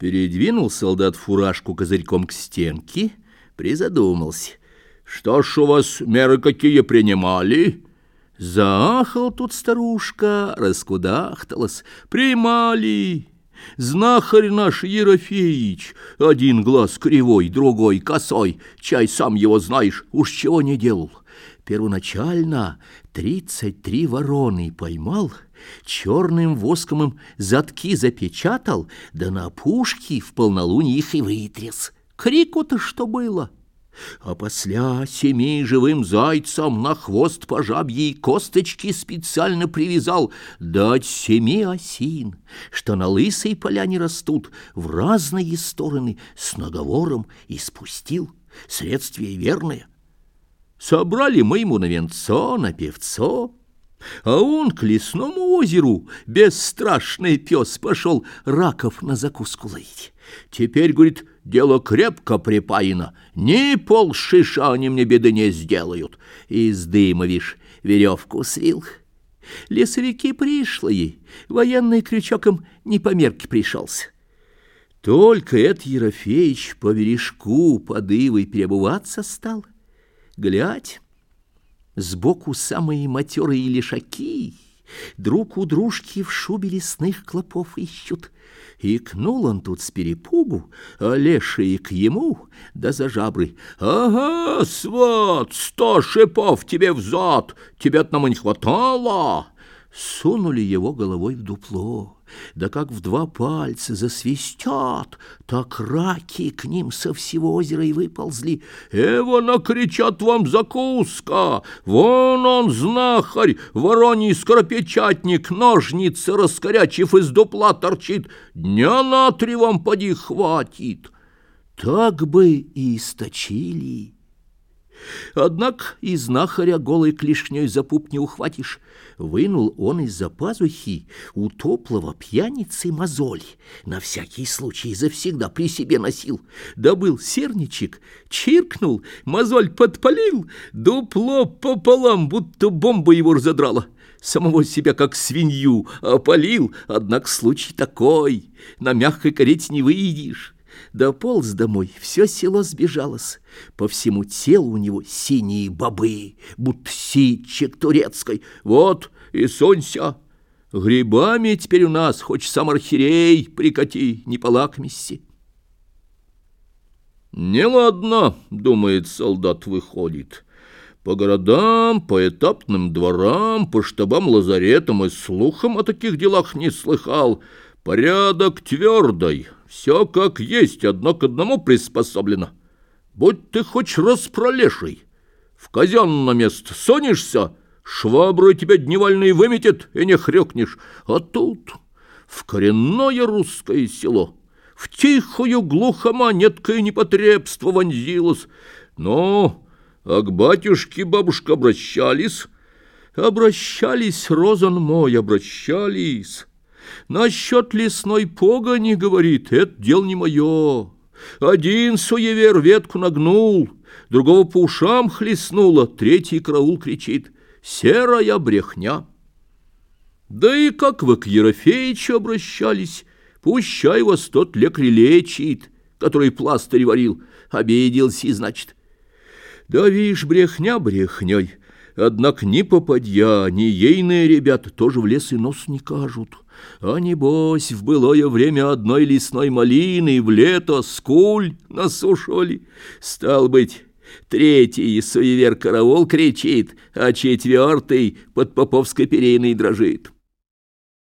Передвинул солдат фуражку козырьком к стенке, призадумался. «Что ж у вас меры какие принимали?» Заахал тут старушка, раскудахталась. «Примали!» Знахарь наш Ерофеич, один глаз кривой, другой косой, чай сам его знаешь, уж чего не делал. Первоначально тридцать три вороны поймал, черным воском им задки запечатал, да на опушке в полнолуние их и вытряс. Крику-то что было? А после семи живым зайцам на хвост по жабьей косточки специально привязал дать семи осин, что на лысой поляне растут в разные стороны с наговором и спустил. Средствие верное. Собрали мы ему на венцо, на певцо, а он к лесному озеру, бесстрашный пес, пошел раков на закуску ловить. Теперь, говорит, дело крепко припаяно, ни полшиша они мне беды не сделают. Из дыма, вишь, веревку свил. Лесовики пришлые, военный крючок им не по мерке пришелся. Только этот Ерофеич по вережку под перебываться стал. Глядь, сбоку самые матерые лишаки друг у дружки в шубе лесных клопов ищут. Икнул он тут с перепугу, а леший к ему, да за жабры. «Ага, сват, сто шипов тебе взад, тебе-то нам и не хватало!» Сунули его головой в дупло да как в два пальца засвистят, так раки к ним со всего озера и выползли. «Эво накричат вам закуска! Вон он, знахарь, вороний скоропечатник, ножницы раскорячив из дупла торчит, дня на три вам поди хватит!» Так бы и источили. Однако и знахаря голой клешней за пуп не ухватишь. Вынул он из-за пазухи у топлого пьяницы мозоль. На всякий случай завсегда при себе носил. Добыл серничек, чиркнул, мозоль подпалил, дупло пополам, будто бомба его разодрала. Самого себя как свинью опалил, однако случай такой, на мягкой карете не выйдешь. Дополз домой, все село сбежалось. По всему телу у него синие бобы, будто ситчик турецкой. Вот и сонься. Грибами теперь у нас, хоть сам архирей прикати, не полакмести. «Неладно», — думает солдат, выходит. По городам, по этапным дворам, по штабам лазаретам и слухам о таких делах не слыхал. Порядок твердый, все как есть, одно к одному приспособлено. Будь ты хоть распролеший, в казенное место сонишься, шваброй тебя дневальный выметит, и не хрюкнешь. А тут в коренное русское село, в тихую глухомонеткое непотребство вонзилось. Ну, а к батюшке бабушка обращались, обращались, розан мой, обращались». Насчет лесной погони, говорит, это дело не мое. Один суевер ветку нагнул, другого по ушам хлестнуло, третий караул кричит «Серая брехня!» Да и как вы к Ерофеичу обращались? Пущай вас тот лекарь лечит, который пластырь варил, обиделся, значит. Да, видишь, брехня брехней, однако ни попадья, ни ейные ребята тоже в лес и нос не кажут». А небось, в былое время одной лесной малины в лето скуль насушили. Стал быть, третий суевер караул кричит, а четвертый под поповской перейной дрожит.